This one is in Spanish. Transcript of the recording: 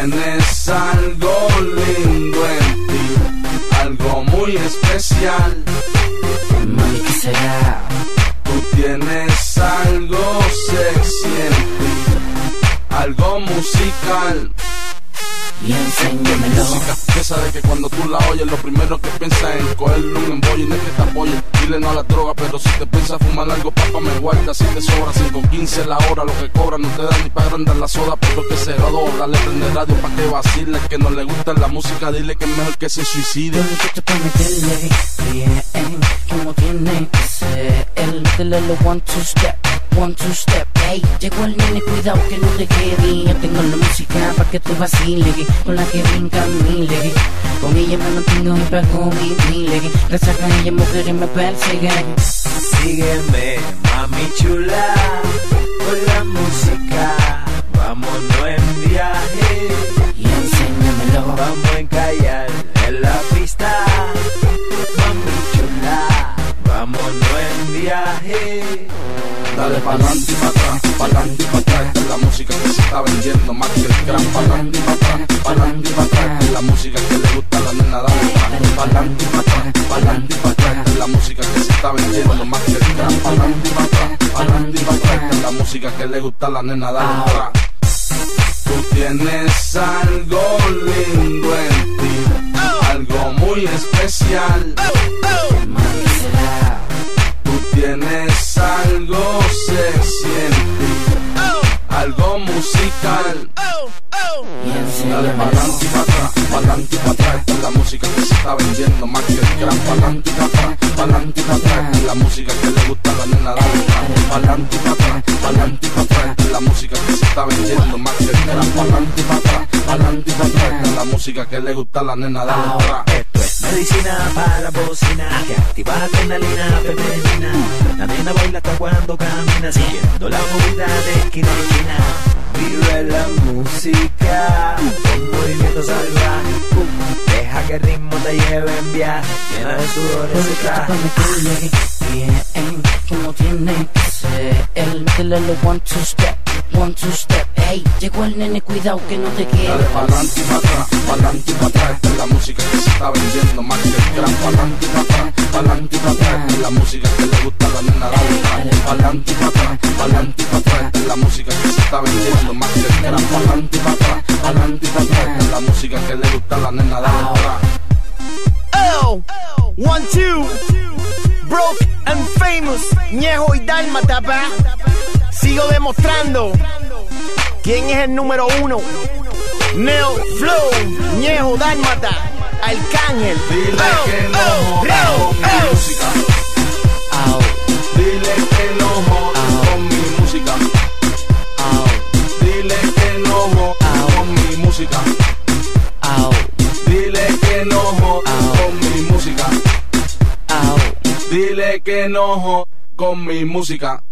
Tienes algo lindo en ti, algo muy especial. Mami, ¿qué será? Tú tienes algo sexy en ti, algo musical. Y enséñamelo. Música, esa de que cuando tú la oyes, lo primero que piensas es en cogerle un embollo y no es que te apoye. Dile no a la droga, pero si te piensas fumar algo, papá, me guarda. Si te sobra 5.15 la hora, lo que cobra no te da ni para agrandar la soda, pero que se rodó. Dale prende radio pa' que vacile. Que no le gusta la música, dile que es mejor que se suicide. Yo necesito pa' meterle bien, como tiene que ser. Dile lo one two step, one two step. Ey, llegó el nene, cuidado que no te quede. Yo tengo la música pa' que tú vaciles, con la que brinca miles. Con ella me mantengo y pago mi miles. Gracias a ella mujeres me persiguen. Sígueme, mami chula, con la música. Vámonos en viaje, Y enséñamelo. vamos a encallar en la pista. Mami chula, vámonos en viaje. Dale pa'lante y pa' atrás, pa'lante y pa' atrás. Esta es la música que se está vendiendo más que el gran pa'lante y pa' atrás, pa'lante y pa' atrás. Esta es la música que le gusta a la nena, dale pa' pa'lante y pa' atrás, pa'lante y pa' atrás. Esta es la música que se está vendiendo más que el gran pa'lante y pa' atrás, pa'lante y pa' atrás. Esta es la música que le gusta a la nena, dale pa' Tú tienes algo lindo en ti, algo muy especial. ¿qué será? Tú tienes algo sexy en ti, algo musical. Pa'lante y atrás, pa'lante y atrás. Es la música que se está vendiendo más que el gran pa'lante y pa' atrás, es la música que le gusta a la nena, dale pa'lante y pa' atrás, pa'lante y es la música que se está vendiendo más que el gran pa'lante y pa'lante y pa' atrás. Esta es la música que le gusta a la nena, dale pa' Esto es medicina para la bocina que activa la adrenalina femenina. La nena baila hasta cuando camina, siguiendo la movida de esquina a esquina. Vive la música, con movimiento salvaje. Uh, deja que el ritmo te lleve en viaje, llena de sudor ese traje. bien, como tiene que ser. Métele one two step, one two step. Ey, llegó el nene, cuidado que no te Dale quede. pa'lante y pa' atrás, pa'lante y pa' atrás. Esta es la música que se está vendiendo más que el gran pa'lante y pa' atrás, pa'lante y pa' atrás. Esta es la música que le gusta a la nena, dale pa'lante y pa' atrás, pa'lante y pa' atrás. Esta es la música que se está vendiendo más que el gran pa'lante y pa' atrás, pa'lante y pa' atrás. Esta es la música que le gusta a la nena, dale pa' Oh, one, two, broke and famous, Ñejo y Dálmata, pa. Sigo demostrando quién es el número uno. Neo Flow, Ñejo, Dálmata, Arcángel. Dile Oh, que no oh, jodas oh, con mi oh. música. Dile que no jodas con mi música. Dile que no jodas con mi música. Dile que no jodas con mi música. Dile que no jodas con mi música.